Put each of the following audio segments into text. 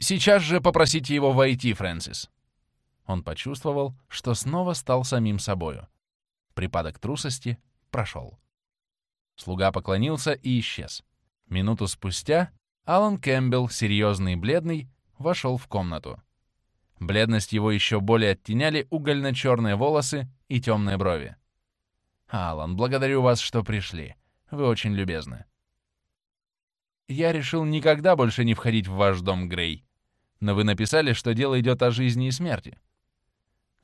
Сейчас же попросите его войти, Фрэнсис». Он почувствовал, что снова стал самим собою. Припадок трусости прошел. Слуга поклонился и исчез. Минуту спустя Алан Кэмпбелл, серьезный и бледный, вошел в комнату. Бледность его еще более оттеняли угольно-черные волосы и темные брови. «Алан, благодарю вас, что пришли. Вы очень любезны». «Я решил никогда больше не входить в ваш дом, Грей. Но вы написали, что дело идет о жизни и смерти».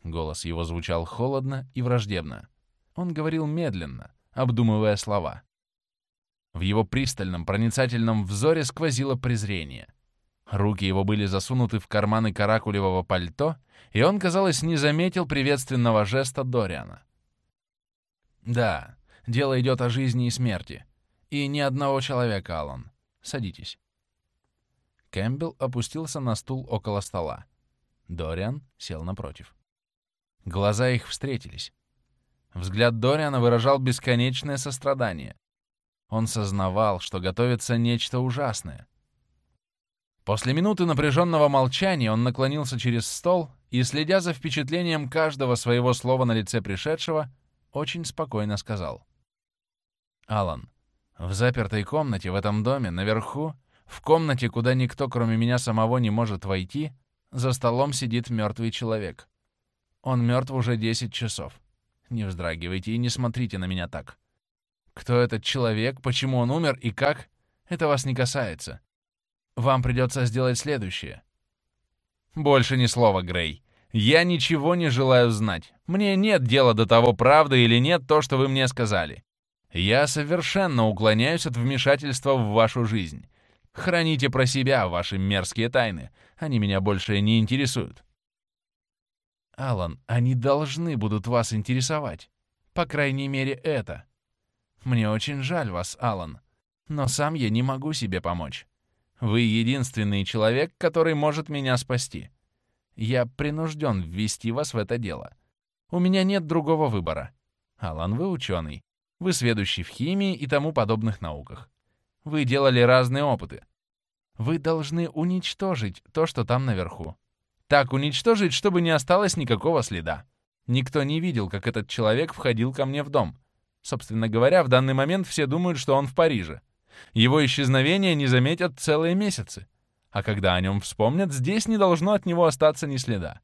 Голос его звучал холодно и враждебно. Он говорил медленно, обдумывая слова. В его пристальном, проницательном взоре сквозило презрение. Руки его были засунуты в карманы каракулевого пальто, и он, казалось, не заметил приветственного жеста Дориана. «Да, дело идет о жизни и смерти. И ни одного человека, Аллан. Садитесь». Кэмпбелл опустился на стул около стола. Дориан сел напротив. Глаза их встретились. Взгляд Дориана выражал бесконечное сострадание. Он сознавал, что готовится нечто ужасное. После минуты напряженного молчания он наклонился через стол и, следя за впечатлением каждого своего слова на лице пришедшего, очень спокойно сказал. «Алан, в запертой комнате в этом доме, наверху, в комнате, куда никто, кроме меня самого, не может войти, за столом сидит мертвый человек. Он мертв уже 10 часов. Не вздрагивайте и не смотрите на меня так. Кто этот человек, почему он умер и как, это вас не касается. Вам придется сделать следующее. Больше ни слова, Грей. Я ничего не желаю знать. Мне нет дела до того, правда или нет то, что вы мне сказали. Я совершенно уклоняюсь от вмешательства в вашу жизнь. Храните про себя ваши мерзкие тайны. Они меня больше не интересуют. Алан, они должны будут вас интересовать. По крайней мере, это. Мне очень жаль вас, Алан, но сам я не могу себе помочь. Вы единственный человек, который может меня спасти. Я принужден ввести вас в это дело. У меня нет другого выбора. Алан, вы ученый. Вы сведущий в химии и тому подобных науках. Вы делали разные опыты. Вы должны уничтожить то, что там наверху. Так уничтожить, чтобы не осталось никакого следа. Никто не видел, как этот человек входил ко мне в дом. Собственно говоря, в данный момент все думают, что он в Париже. Его исчезновение не заметят целые месяцы. А когда о нем вспомнят, здесь не должно от него остаться ни следа.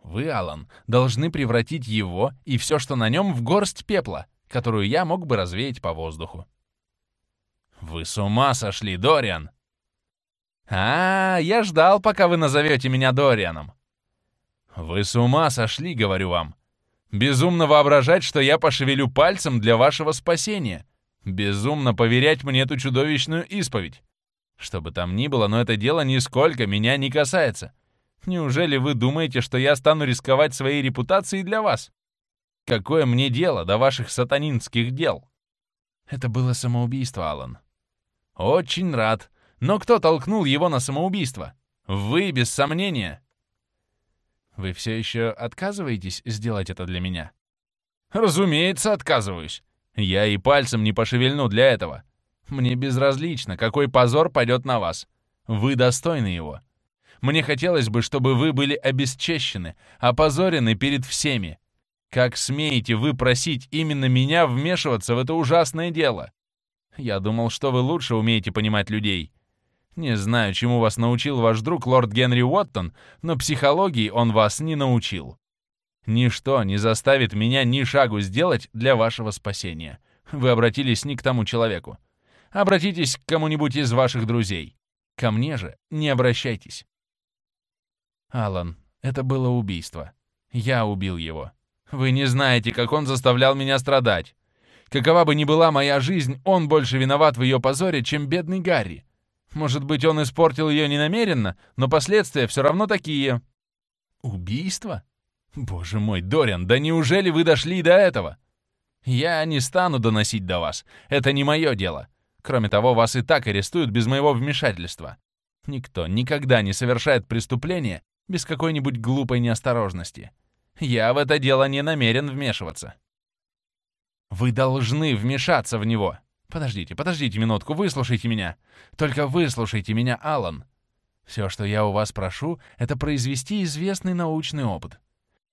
Вы, Алан, должны превратить его и все, что на нем, в горсть пепла, которую я мог бы развеять по воздуху. Вы с ума сошли, Дориан! «А, я ждал, пока вы назовете меня Дорианом». «Вы с ума сошли, говорю вам. Безумно воображать, что я пошевелю пальцем для вашего спасения. Безумно поверять мне эту чудовищную исповедь. Что бы там ни было, но это дело нисколько меня не касается. Неужели вы думаете, что я стану рисковать своей репутацией для вас? Какое мне дело до ваших сатанинских дел?» Это было самоубийство, Алан. «Очень рад. Но кто толкнул его на самоубийство? Вы, без сомнения. Вы все еще отказываетесь сделать это для меня? Разумеется, отказываюсь. Я и пальцем не пошевельну для этого. Мне безразлично, какой позор пойдет на вас. Вы достойны его. Мне хотелось бы, чтобы вы были обесчещены, опозорены перед всеми. Как смеете вы просить именно меня вмешиваться в это ужасное дело? Я думал, что вы лучше умеете понимать людей. Не знаю, чему вас научил ваш друг лорд Генри Уоттон, но психологии он вас не научил. Ничто не заставит меня ни шагу сделать для вашего спасения. Вы обратились не к тому человеку. Обратитесь к кому-нибудь из ваших друзей. Ко мне же не обращайтесь. Алан, это было убийство. Я убил его. Вы не знаете, как он заставлял меня страдать. Какова бы ни была моя жизнь, он больше виноват в ее позоре, чем бедный Гарри. Может быть, он испортил ее ненамеренно, но последствия все равно такие. Убийство? Боже мой, Дориан, да неужели вы дошли до этого? Я не стану доносить до вас. Это не мое дело. Кроме того, вас и так арестуют без моего вмешательства. Никто никогда не совершает преступление без какой-нибудь глупой неосторожности. Я в это дело не намерен вмешиваться. Вы должны вмешаться в него. Подождите, подождите минутку, выслушайте меня. Только выслушайте меня, Алан. Все, что я у вас прошу, это произвести известный научный опыт.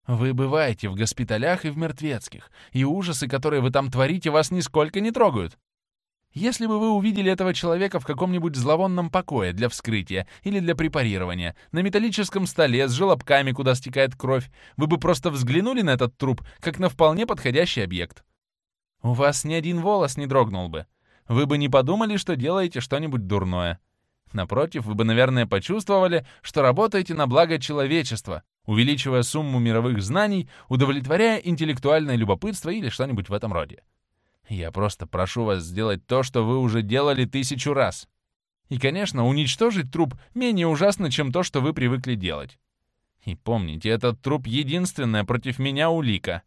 Вы бываете в госпиталях и в мертвецких, и ужасы, которые вы там творите, вас нисколько не трогают. Если бы вы увидели этого человека в каком-нибудь зловонном покое для вскрытия или для препарирования, на металлическом столе с желобками, куда стекает кровь, вы бы просто взглянули на этот труп, как на вполне подходящий объект. У вас ни один волос не дрогнул бы. Вы бы не подумали, что делаете что-нибудь дурное. Напротив, вы бы, наверное, почувствовали, что работаете на благо человечества, увеличивая сумму мировых знаний, удовлетворяя интеллектуальное любопытство или что-нибудь в этом роде. Я просто прошу вас сделать то, что вы уже делали тысячу раз. И, конечно, уничтожить труп менее ужасно, чем то, что вы привыкли делать. И помните, этот труп — единственная против меня улика.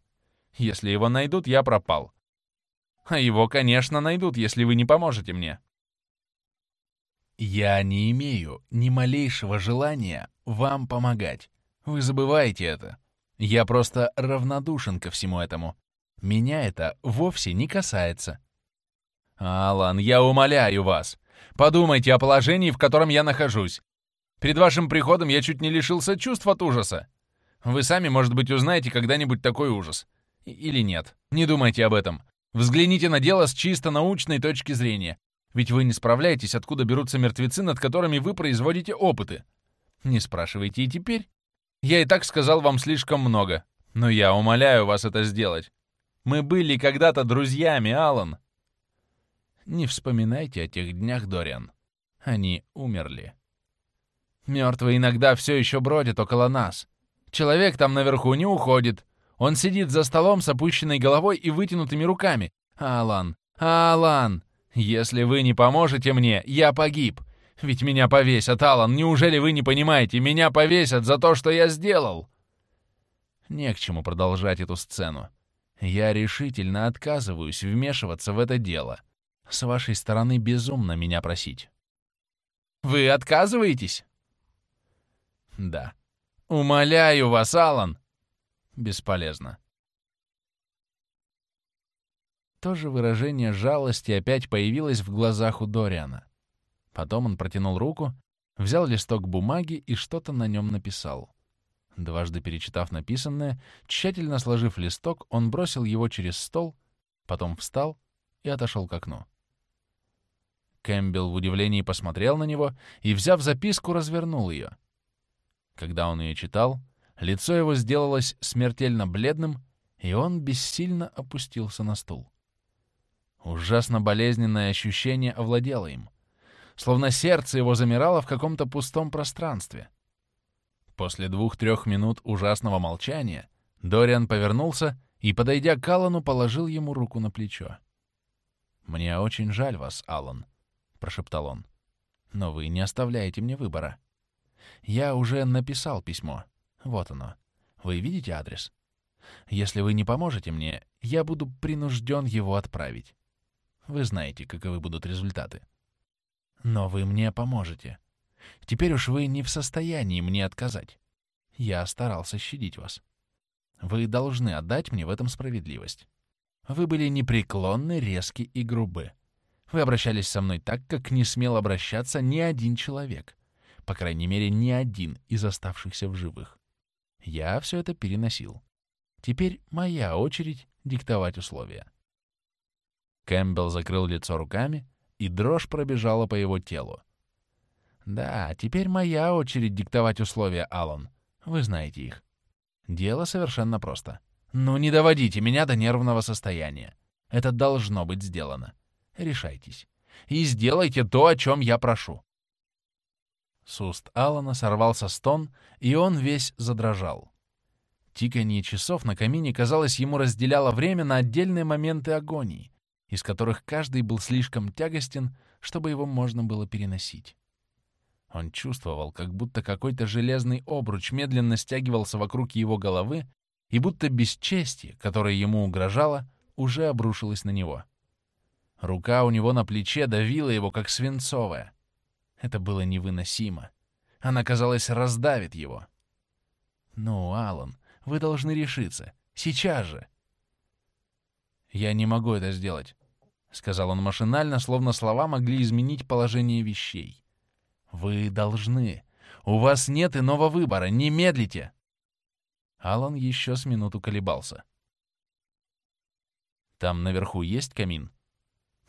Если его найдут, я пропал. А его, конечно, найдут, если вы не поможете мне. Я не имею ни малейшего желания вам помогать. Вы забываете это. Я просто равнодушен ко всему этому. Меня это вовсе не касается. Алан, я умоляю вас, подумайте о положении, в котором я нахожусь. Перед вашим приходом я чуть не лишился чувств от ужаса. Вы сами, может быть, узнаете когда-нибудь такой ужас. Или нет. Не думайте об этом. Взгляните на дело с чисто научной точки зрения. Ведь вы не справляетесь, откуда берутся мертвецы, над которыми вы производите опыты. Не спрашивайте и теперь. Я и так сказал вам слишком много. Но я умоляю вас это сделать. Мы были когда-то друзьями, Алан. Не вспоминайте о тех днях, Дориан. Они умерли. Мертвые иногда все еще бродят около нас. Человек там наверху не уходит. Он сидит за столом с опущенной головой и вытянутыми руками. Алан, Алан, если вы не поможете мне, я погиб. Ведь меня повесят, Алан. Неужели вы не понимаете? Меня повесят за то, что я сделал. Не к чему продолжать эту сцену. Я решительно отказываюсь вмешиваться в это дело. С вашей стороны безумно меня просить. Вы отказываетесь? Да. Умоляю вас, Алан. Бесполезно. То же выражение жалости опять появилось в глазах у Дориана. Потом он протянул руку, взял листок бумаги и что-то на нем написал. Дважды перечитав написанное, тщательно сложив листок, он бросил его через стол, потом встал и отошел к окну. Кэмпбелл в удивлении посмотрел на него и, взяв записку, развернул ее. Когда он ее читал, лицо его сделалось смертельно бледным, и он бессильно опустился на стул. Ужасно болезненное ощущение овладело им, словно сердце его замирало в каком-то пустом пространстве — После двух-трех минут ужасного молчания Дориан повернулся и, подойдя к Аллану, положил ему руку на плечо. «Мне очень жаль вас, Аллан», — прошептал он. «Но вы не оставляете мне выбора. Я уже написал письмо. Вот оно. Вы видите адрес? Если вы не поможете мне, я буду принужден его отправить. Вы знаете, каковы будут результаты. Но вы мне поможете. Теперь уж вы не в состоянии мне отказать. Я старался щадить вас. Вы должны отдать мне в этом справедливость. Вы были непреклонны, резки и грубы. Вы обращались со мной так, как не смел обращаться ни один человек. По крайней мере, ни один из оставшихся в живых. Я все это переносил. Теперь моя очередь диктовать условия. Кэмпбелл закрыл лицо руками, и дрожь пробежала по его телу. Да, теперь моя очередь диктовать условия, Алан. Вы знаете их. Дело совершенно просто. Ну, не доводите меня до нервного состояния. Это должно быть сделано. Решайтесь. И сделайте то, о чем я прошу. С уст Алана сорвался стон, и он весь задрожал. Тиканье часов на камине, казалось, ему разделяло время на отдельные моменты агонии, из которых каждый был слишком тягостен, чтобы его можно было переносить. Он чувствовал, как будто какой-то железный обруч медленно стягивался вокруг его головы, и будто бесчестие, которое ему угрожало, уже обрушилось на него. Рука у него на плече давила его, как свинцовая. Это было невыносимо. Она, казалось, раздавит его. «Ну, Алан, вы должны решиться. Сейчас же!» «Я не могу это сделать», — сказал он машинально, словно слова могли изменить положение вещей. Вы должны. У вас нет иного выбора, не медлите!» Алан еще с минуту колебался. «Там наверху есть камин?»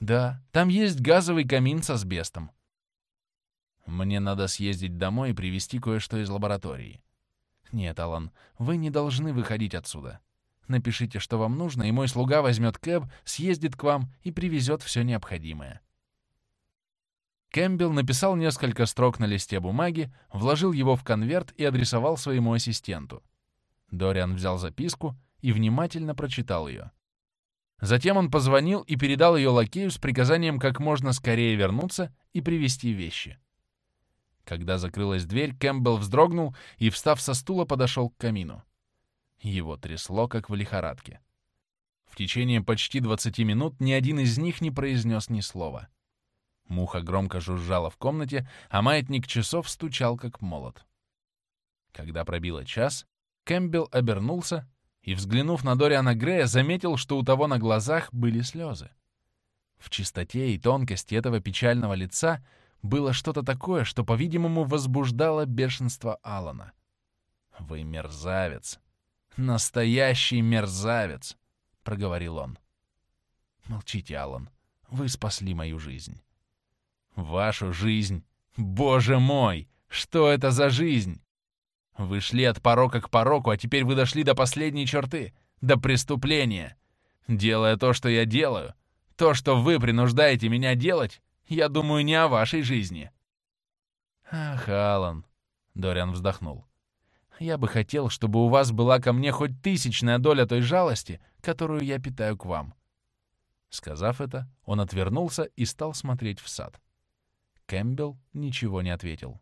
«Да, там есть газовый камин с асбестом». «Мне надо съездить домой и привезти кое-что из лаборатории». «Нет, Алан, вы не должны выходить отсюда. Напишите, что вам нужно, и мой слуга возьмет кэб, съездит к вам и привезет все необходимое». Кэмпбелл написал несколько строк на листе бумаги, вложил его в конверт и адресовал своему ассистенту. Дориан взял записку и внимательно прочитал ее. Затем он позвонил и передал ее лакею с приказанием как можно скорее вернуться и привезти вещи. Когда закрылась дверь, Кэмпбелл вздрогнул и, встав со стула, подошел к камину. Его трясло, как в лихорадке. В течение почти 20 минут ни один из них не произнес ни слова — Муха громко жужжала в комнате, а маятник часов стучал, как молот. Когда пробило час, Кэмпбелл обернулся и, взглянув на Дориана Грея, заметил, что у того на глазах были слезы. В чистоте и тонкости этого печального лица было что-то такое, что, по-видимому, возбуждало бешенство Алана. «Вы мерзавец! Настоящий мерзавец!» — проговорил он. «Молчите, Алан. Вы спасли мою жизнь. Вашу жизнь. Боже мой! Что это за жизнь? Вы шли от порока к пороку, а теперь вы дошли до последней черты, до преступления. Делая то, что я делаю, то, что вы принуждаете меня делать, я думаю не о вашей жизни. Ах, Алан, Дориан вздохнул. Я бы хотел, чтобы у вас была ко мне хоть тысячная доля той жалости, которую я питаю к вам. Сказав это, он отвернулся и стал смотреть в сад. Кэмпбелл ничего не ответил.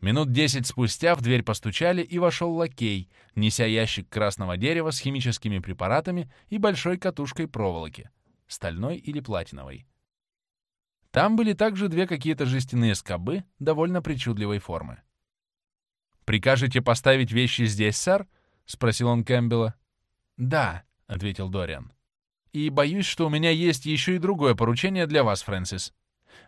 Минут десять спустя в дверь постучали, и вошел лакей, неся ящик красного дерева с химическими препаратами и большой катушкой проволоки, стальной или платиновой. Там были также две какие-то жестяные скобы довольно причудливой формы. «Прикажете поставить вещи здесь, сэр?» — спросил он Кэмпбелла. «Да», — ответил Дориан. «И боюсь, что у меня есть еще и другое поручение для вас, Фрэнсис.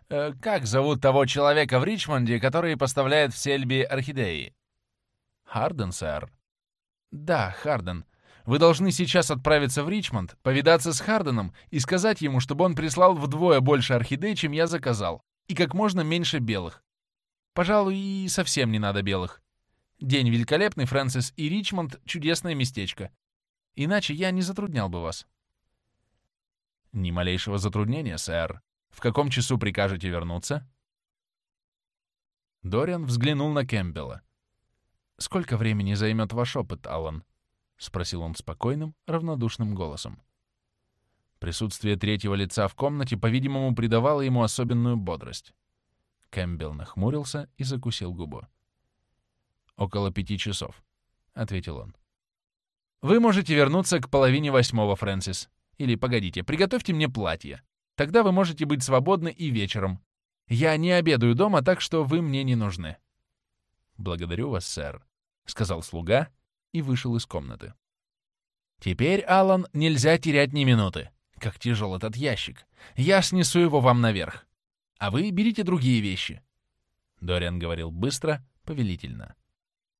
Э, как зовут того человека в Ричмонде, который поставляет в Сельби орхидеи? Харден, сэр. Да, Харден. Вы должны сейчас отправиться в Ричмонд, повидаться с Харденом и сказать ему, чтобы он прислал вдвое больше орхидей, чем я заказал, и как можно меньше белых. Пожалуй, и совсем не надо белых. День великолепный, Фрэнсис, и Ричмонд — чудесное местечко. Иначе я не затруднял бы вас. Ни малейшего затруднения, сэр. В каком часу прикажете вернуться?» Дориан взглянул на Кэмпбелла. «Сколько времени займет ваш опыт, Аллан?» — спросил он спокойным, равнодушным голосом. Присутствие третьего лица в комнате, по-видимому, придавало ему особенную бодрость. Кэмпбелл нахмурился и закусил губу. «Около пяти часов», — ответил он. «Вы можете вернуться к половине восьмого, Фрэнсис. Или, погодите, приготовьте мне платье. Тогда вы можете быть свободны и вечером. Я не обедаю дома, так что вы мне не нужны». «Благодарю вас, сэр», — сказал слуга и вышел из комнаты. «Теперь, Алан, нельзя терять ни минуты. Как тяжел этот ящик. Я снесу его вам наверх. А вы берите другие вещи». Дориан говорил быстро, повелительно.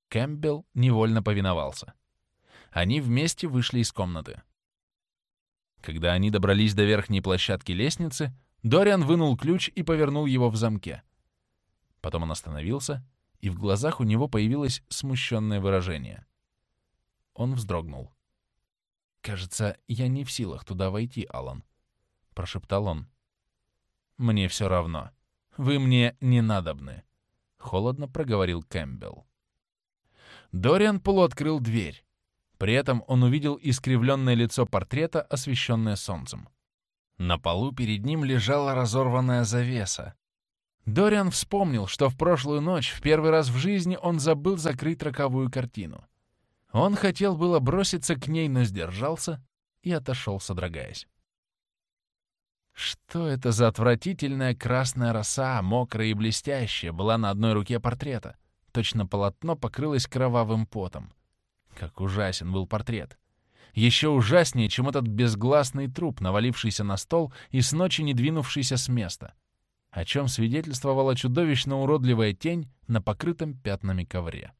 Кэмпбелл невольно повиновался. Они вместе вышли из комнаты. Когда они добрались до верхней площадки лестницы, Дориан вынул ключ и повернул его в замке. Потом он остановился, и в глазах у него появилось смущенное выражение. Он вздрогнул. «Кажется, я не в силах туда войти, Алан», — прошептал он. «Мне все равно. Вы мне не надобны», — холодно проговорил Кэмпбелл. Дориан полуоткрыл дверь. При этом он увидел искривленное лицо портрета, освещенное солнцем. На полу перед ним лежала разорванная завеса. Дориан вспомнил, что в прошлую ночь, в первый раз в жизни, он забыл закрыть роковую картину. Он хотел было броситься к ней, но сдержался и отошел, содрогаясь. Что это за отвратительная красная роса, мокрая и блестящая, была на одной руке портрета? Точно полотно покрылось кровавым потом. Как ужасен был портрет. Еще ужаснее, чем этот безгласный труп, навалившийся на стол и с ночи не двинувшийся с места. о чем свидетельствовала чудовищно уродливая тень на покрытом пятнами ковре.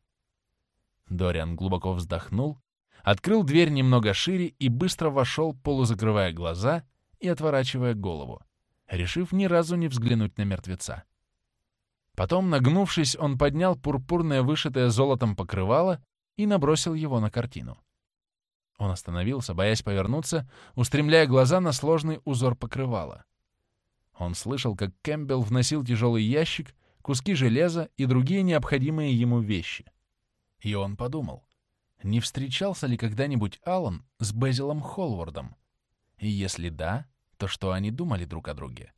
Дориан глубоко вздохнул, открыл дверь немного шире и быстро вошел, полузакрывая глаза и отворачивая голову, решив ни разу не взглянуть на мертвеца. Потом, нагнувшись, он поднял пурпурное вышитое золотом покрывало и набросил его на картину. Он остановился, боясь повернуться, устремляя глаза на сложный узор покрывала. Он слышал, как Кэмпбелл вносил тяжелый ящик, куски железа и другие необходимые ему вещи. И он подумал, не встречался ли когда-нибудь Аллан с Безилом Холвардом? И если да, то что они думали друг о друге?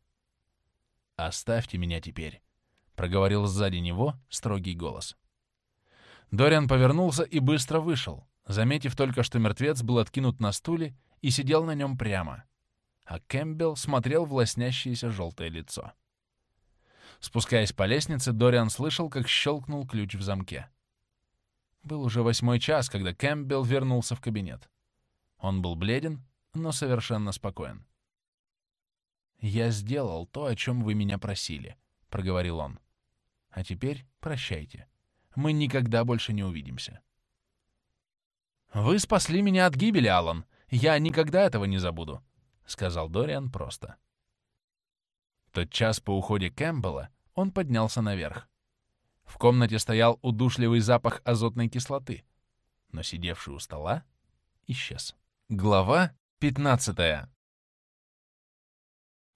«Оставьте меня теперь», — проговорил сзади него строгий голос. Дориан повернулся и быстро вышел, заметив только, что мертвец был откинут на стуле и сидел на нем прямо, а Кэмпбелл смотрел в лоснящееся желтое лицо. Спускаясь по лестнице, Дориан слышал, как щелкнул ключ в замке. Был уже восьмой час, когда Кэмпбелл вернулся в кабинет. Он был бледен, но совершенно спокоен. «Я сделал то, о чем вы меня просили», — проговорил он. «А теперь прощайте. Мы никогда больше не увидимся». «Вы спасли меня от гибели, Алан. Я никогда этого не забуду», — сказал Дориан просто. Тот час по уходе Кэмпбелла он поднялся наверх. В комнате стоял удушливый запах азотной кислоты, но сидевший у стола исчез. Глава 15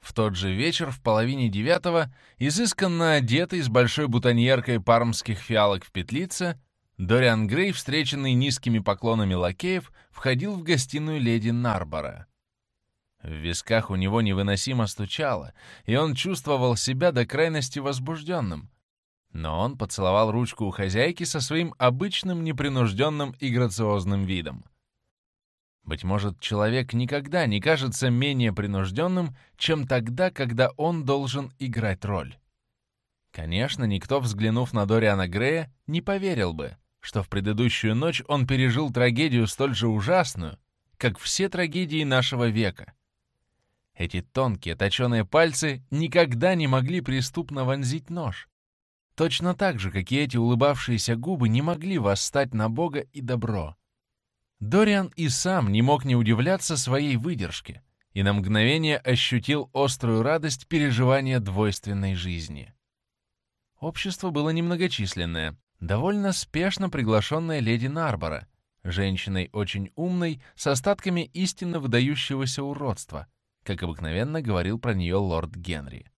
В тот же вечер, в половине девятого, изысканно одетый с большой бутоньеркой пармских фиалок в петлице, Дориан Грей, встреченный низкими поклонами лакеев, входил в гостиную леди Нарбора. В висках у него невыносимо стучало, и он чувствовал себя до крайности возбужденным. Но он поцеловал ручку у хозяйки со своим обычным непринужденным и грациозным видом. Быть может, человек никогда не кажется менее принужденным, чем тогда, когда он должен играть роль. Конечно, никто, взглянув на Дориана Грея, не поверил бы, что в предыдущую ночь он пережил трагедию столь же ужасную, как все трагедии нашего века. Эти тонкие, точеные пальцы никогда не могли преступно вонзить нож. Точно так же, как и эти улыбавшиеся губы не могли восстать на Бога и добро. Дориан и сам не мог не удивляться своей выдержке и на мгновение ощутил острую радость переживания двойственной жизни. Общество было немногочисленное, довольно спешно приглашенная леди Нарбора, женщиной очень умной, с остатками истинно выдающегося уродства, как обыкновенно говорил про нее лорд Генри.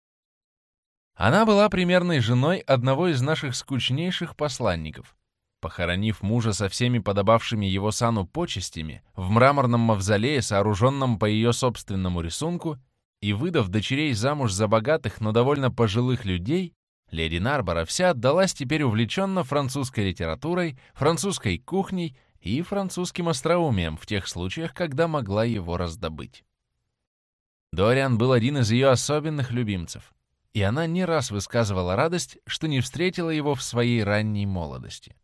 Она была примерной женой одного из наших скучнейших посланников. Похоронив мужа со всеми подобавшими его сану почестями в мраморном мавзолее, сооруженном по ее собственному рисунку, и выдав дочерей замуж за богатых, но довольно пожилых людей, Леди Нарбора вся отдалась теперь увлеченно французской литературой, французской кухней и французским остроумием в тех случаях, когда могла его раздобыть. Дориан был один из ее особенных любимцев, и она не раз высказывала радость, что не встретила его в своей ранней молодости.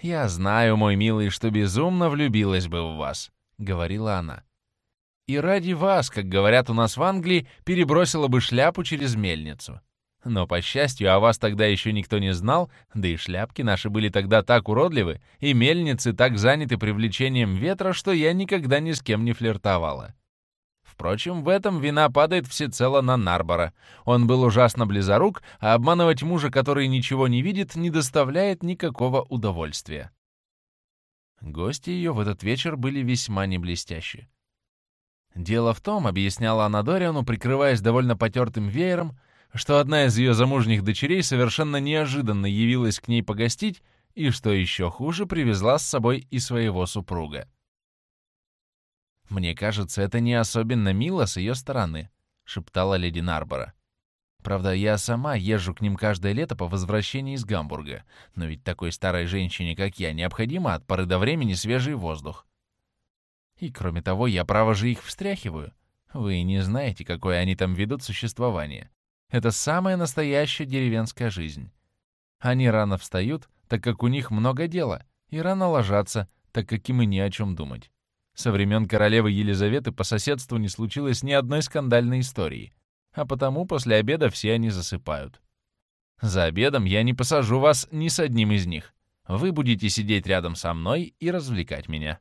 «Я знаю, мой милый, что безумно влюбилась бы в вас», — говорила она. «И ради вас, как говорят у нас в Англии, перебросила бы шляпу через мельницу». Но, по счастью, о вас тогда еще никто не знал, да и шляпки наши были тогда так уродливы, и мельницы так заняты привлечением ветра, что я никогда ни с кем не флиртовала. Впрочем, в этом вина падает всецело на Нарбора. Он был ужасно близорук, а обманывать мужа, который ничего не видит, не доставляет никакого удовольствия. Гости ее в этот вечер были весьма неблестящие. Дело в том, объясняла она Дориану, прикрываясь довольно потертым веером, что одна из ее замужних дочерей совершенно неожиданно явилась к ней погостить и, что еще хуже, привезла с собой и своего супруга. «Мне кажется, это не особенно мило с ее стороны», — шептала леди Нарбора. «Правда, я сама езжу к ним каждое лето по возвращении из Гамбурга, но ведь такой старой женщине, как я, необходимо от поры до времени свежий воздух. И, кроме того, я, право же, их встряхиваю. Вы не знаете, какое они там ведут существование. Это самая настоящая деревенская жизнь. Они рано встают, так как у них много дела, и рано ложатся, так как им и не о чем думать. Со времен королевы Елизаветы по соседству не случилось ни одной скандальной истории. а потому после обеда все они засыпают. За обедом я не посажу вас ни с одним из них. Вы будете сидеть рядом со мной и развлекать меня».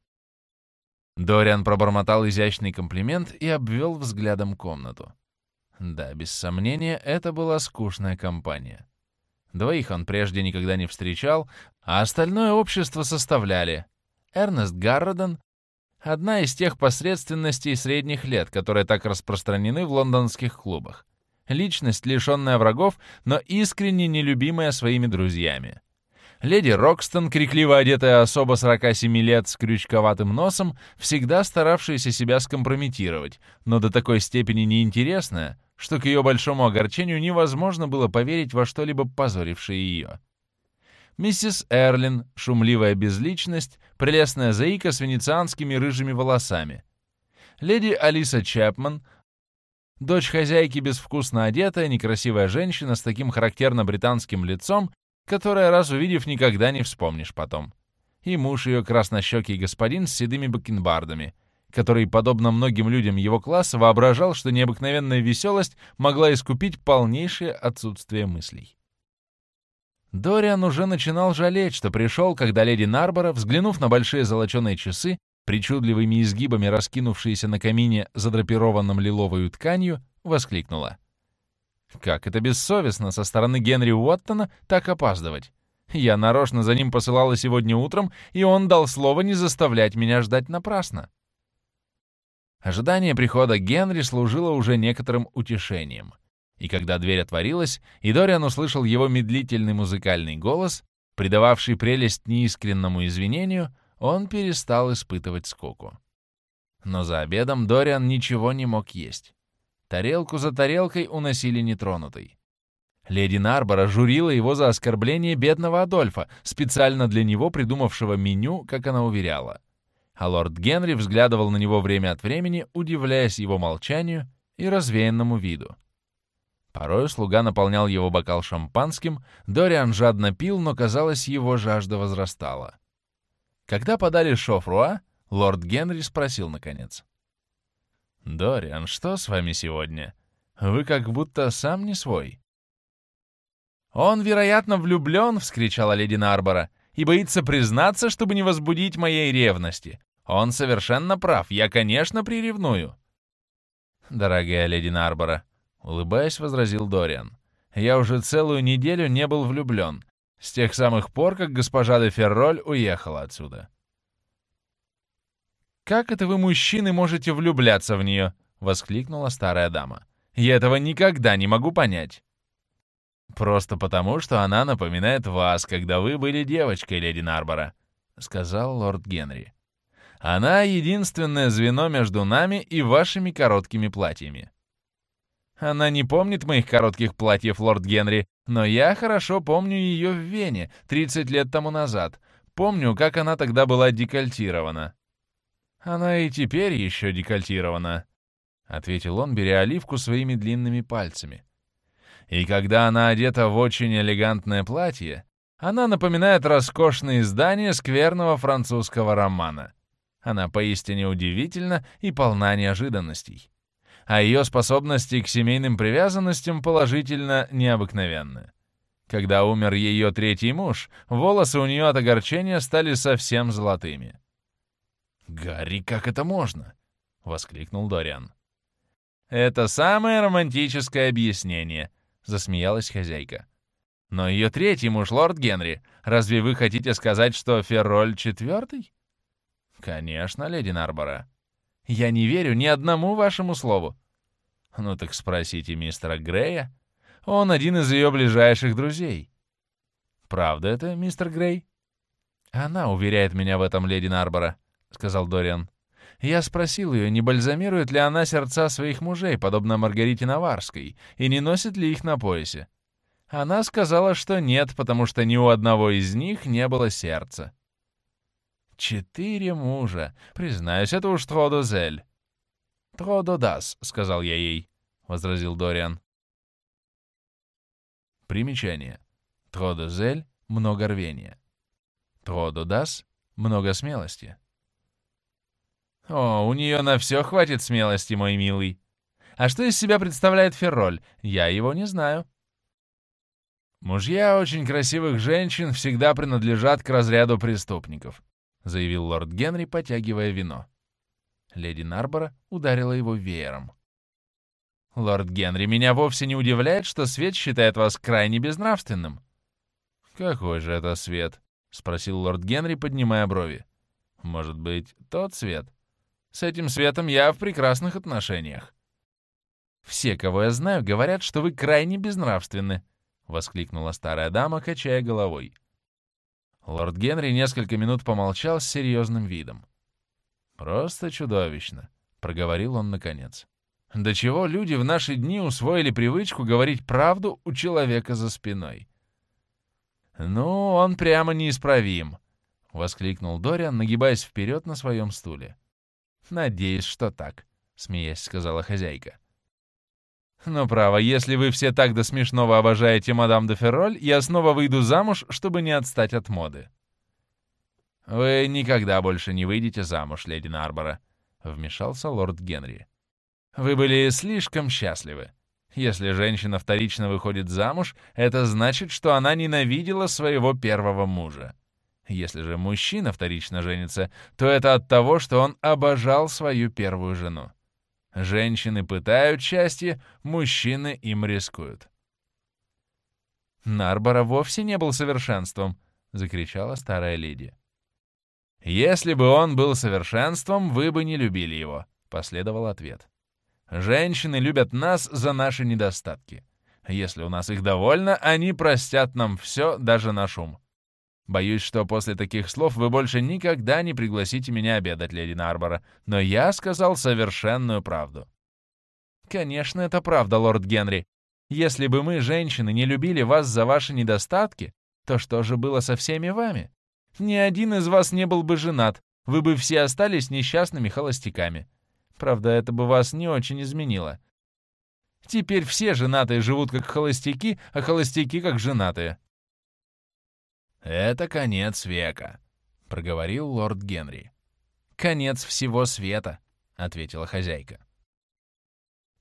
Дориан пробормотал изящный комплимент и обвел взглядом комнату. Да, без сомнения, это была скучная компания. Двоих он прежде никогда не встречал, а остальное общество составляли Эрнест Гарроден, одна из тех посредственностей средних лет, которые так распространены в лондонских клубах. Личность, лишенная врагов, но искренне нелюбимая своими друзьями. Леди Рокстон, крикливо одетая особо 47 лет с крючковатым носом, всегда старавшаяся себя скомпрометировать, но до такой степени неинтересная, что к ее большому огорчению невозможно было поверить во что-либо позорившее ее. Миссис Эрлин, шумливая безличность, прелестная заика с венецианскими рыжими волосами. Леди Алиса Чапман, дочь хозяйки безвкусно одетая, некрасивая женщина с таким характерно британским лицом, которое, раз увидев, никогда не вспомнишь потом. И муж ее краснощекий господин с седыми бакенбардами, который, подобно многим людям его класса, воображал, что необыкновенная веселость могла искупить полнейшее отсутствие мыслей. Дориан уже начинал жалеть, что пришел, когда леди Нарбора, взглянув на большие золоченые часы, причудливыми изгибами раскинувшиеся на камине, задрапированном лиловой тканью, воскликнула. «Как это бессовестно со стороны Генри Уоттона так опаздывать! Я нарочно за ним посылала сегодня утром, и он дал слово не заставлять меня ждать напрасно». Ожидание прихода Генри служило уже некоторым утешением — и когда дверь отворилась, и Дориан услышал его медлительный музыкальный голос, придававший прелесть неискренному извинению, он перестал испытывать скуку. Но за обедом Дориан ничего не мог есть. Тарелку за тарелкой уносили нетронутой. Леди Нарбора журила его за оскорбление бедного Адольфа, специально для него придумавшего меню, как она уверяла. А лорд Генри взглядывал на него время от времени, удивляясь его молчанию и развеянному виду. Порой слуга наполнял его бокал шампанским, Дориан жадно пил, но, казалось, его жажда возрастала. Когда подали шофруа, лорд Генри спросил наконец. «Дориан, что с вами сегодня? Вы как будто сам не свой». «Он, вероятно, влюблен», — вскричала леди Нарбора, «и боится признаться, чтобы не возбудить моей ревности. Он совершенно прав, я, конечно, приревную». «Дорогая леди Нарбора, Улыбаясь, возразил Дориан. «Я уже целую неделю не был влюблен, с тех самых пор, как госпожа де Ферроль уехала отсюда». «Как это вы, мужчины, можете влюбляться в нее?» — воскликнула старая дама. «Я этого никогда не могу понять». «Просто потому, что она напоминает вас, когда вы были девочкой, леди Нарбора», — сказал лорд Генри. «Она — единственное звено между нами и вашими короткими платьями. Она не помнит моих коротких платьев, лорд Генри, но я хорошо помню ее в Вене 30 лет тому назад. Помню, как она тогда была декольтирована. Она и теперь еще декольтирована, — ответил он, беря оливку своими длинными пальцами. И когда она одета в очень элегантное платье, она напоминает роскошное издание скверного французского романа. Она поистине удивительна и полна неожиданностей а ее способности к семейным привязанностям положительно необыкновенны. Когда умер ее третий муж, волосы у нее от огорчения стали совсем золотыми. «Гарри, как это можно?» — воскликнул Дориан. «Это самое романтическое объяснение», — засмеялась хозяйка. «Но ее третий муж, лорд Генри, разве вы хотите сказать, что Ферроль четвертый?» «Конечно, леди Нарбора. Я не верю ни одному вашему слову. Ну так спросите мистера Грея. Он один из ее ближайших друзей. Правда это, мистер Грей? Она уверяет меня в этом, леди Нарбора, сказал Дориан. Я спросил ее, не бальзамирует ли она сердца своих мужей, подобно Маргарите Наварской, и не носит ли их на поясе. Она сказала, что нет, потому что ни у одного из них не было сердца. Четыре мужа. Признаюсь, это уж Тродозель. Трододас, сказал я ей, возразил Дориан. Примечание. Тродозель — много рвения. Трододас — много смелости. О, у нее на все хватит смелости, мой милый. А что из себя представляет Ферроль? Я его не знаю. «Мужья очень красивых женщин всегда принадлежат к разряду преступников», заявил лорд Генри, потягивая вино. Леди Нарбора ударила его веером. «Лорд Генри, меня вовсе не удивляет, что Свет считает вас крайне безнравственным». «Какой же это Свет?» — спросил лорд Генри, поднимая брови. «Может быть, тот Свет? С этим Светом я в прекрасных отношениях». «Все, кого я знаю, говорят, что вы крайне безнравственны», — воскликнула старая дама, качая головой. Лорд Генри несколько минут помолчал с серьезным видом. «Просто чудовищно», — проговорил он наконец. «До чего люди в наши дни усвоили привычку говорить правду у человека за спиной?» «Ну, он прямо неисправим», — воскликнул Дориан, нагибаясь вперед на своем стуле. «Надеюсь, что так», — смеясь сказала хозяйка. «Но право, если вы все так до смешного обожаете мадам де Ферроль, я снова выйду замуж, чтобы не отстать от моды». «Вы никогда больше не выйдете замуж, леди Нарбора», — вмешался лорд Генри. «Вы были слишком счастливы. Если женщина вторично выходит замуж, это значит, что она ненавидела своего первого мужа. Если же мужчина вторично женится, то это от того, что он обожал свою первую жену. Женщины пытают счастье, мужчины им рискуют. «Нарбора вовсе не был совершенством», — закричала старая леди. «Если бы он был совершенством, вы бы не любили его», — последовал ответ. «Женщины любят нас за наши недостатки. Если у нас их довольно, они простят нам все, даже наш ум. Боюсь, что после таких слов вы больше никогда не пригласите меня обедать, леди Нарбора, но я сказал совершенную правду». «Конечно, это правда, лорд Генри. Если бы мы, женщины, не любили вас за ваши недостатки, то что же было со всеми вами? Ни один из вас не был бы женат, вы бы все остались несчастными холостяками. Правда, это бы вас не очень изменило. Теперь все женатые живут как холостяки, а холостяки как женатые. «Это конец века», — проговорил лорд Генри. «Конец всего света», — ответила хозяйка.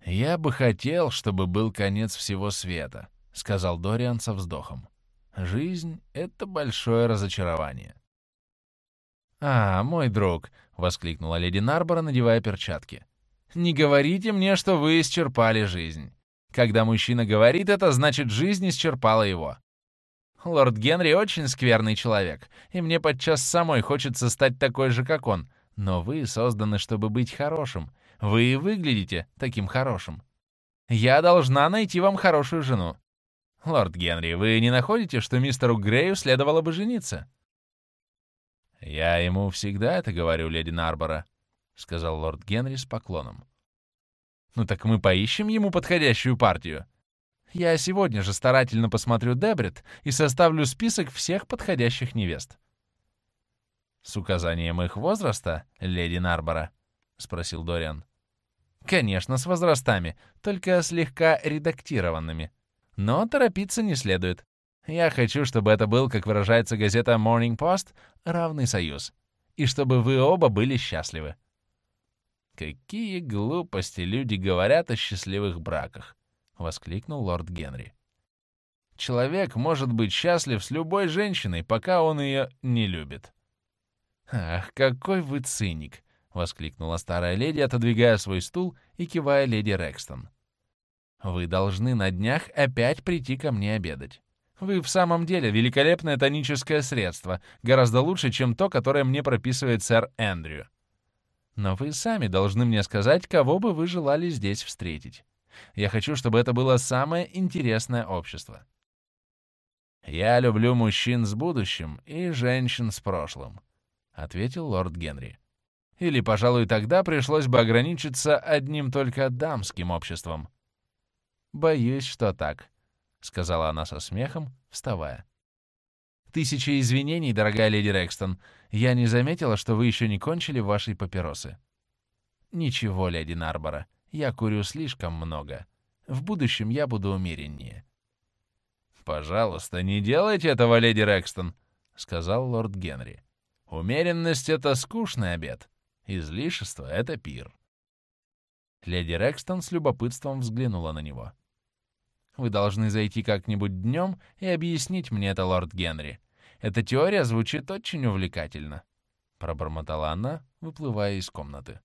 «Я бы хотел, чтобы был конец всего света», — сказал Дориан со вздохом. «Жизнь — это большое разочарование». «А, мой друг», — воскликнула леди Нарбора, надевая перчатки. «Не говорите мне, что вы исчерпали жизнь. Когда мужчина говорит это, значит, жизнь исчерпала его. Лорд Генри очень скверный человек, и мне подчас самой хочется стать такой же, как он. Но вы созданы, чтобы быть хорошим. Вы и выглядите таким хорошим. Я должна найти вам хорошую жену. Лорд Генри, вы не находите, что мистеру Грею следовало бы жениться? Я ему всегда это говорю, леди Нарбора, сказал лорд Генри с поклоном. Ну так мы поищем ему подходящую партию. Я сегодня же старательно посмотрю Дебрет и составлю список всех подходящих невест. «С указанием их возраста, леди Нарбора?» — спросил Дориан. «Конечно, с возрастами, только слегка редактированными. Но торопиться не следует. Я хочу, чтобы это был, как выражается газета Morning Post, равный союз. И чтобы вы оба были счастливы». Какие глупости люди говорят о счастливых браках. — воскликнул лорд Генри. «Человек может быть счастлив с любой женщиной, пока он ее не любит». «Ах, какой вы циник!» — воскликнула старая леди, отодвигая свой стул и кивая леди Рекстон. «Вы должны на днях опять прийти ко мне обедать. Вы в самом деле великолепное тоническое средство, гораздо лучше, чем то, которое мне прописывает сэр Эндрю. Но вы сами должны мне сказать, кого бы вы желали здесь встретить. Я хочу, чтобы это было самое интересное общество. «Я люблю мужчин с будущим и женщин с прошлым», — ответил лорд Генри. «Или, пожалуй, тогда пришлось бы ограничиться одним только дамским обществом». «Боюсь, что так», — сказала она со смехом, вставая. «Тысяча извинений, дорогая леди Рекстон. Я не заметила, что вы еще не кончили вашей папиросы». «Ничего, леди Нарбора. Я курю слишком много. В будущем я буду умереннее». «Пожалуйста, не делайте этого, леди Рекстон», — сказал лорд Генри. «Умеренность — это скучный обед. Излишество — это пир». Леди Рекстон с любопытством взглянула на него. «Вы должны зайти как-нибудь днем и объяснить мне это, лорд Генри. Эта теория звучит очень увлекательно», — пробормотала она, выплывая из комнаты.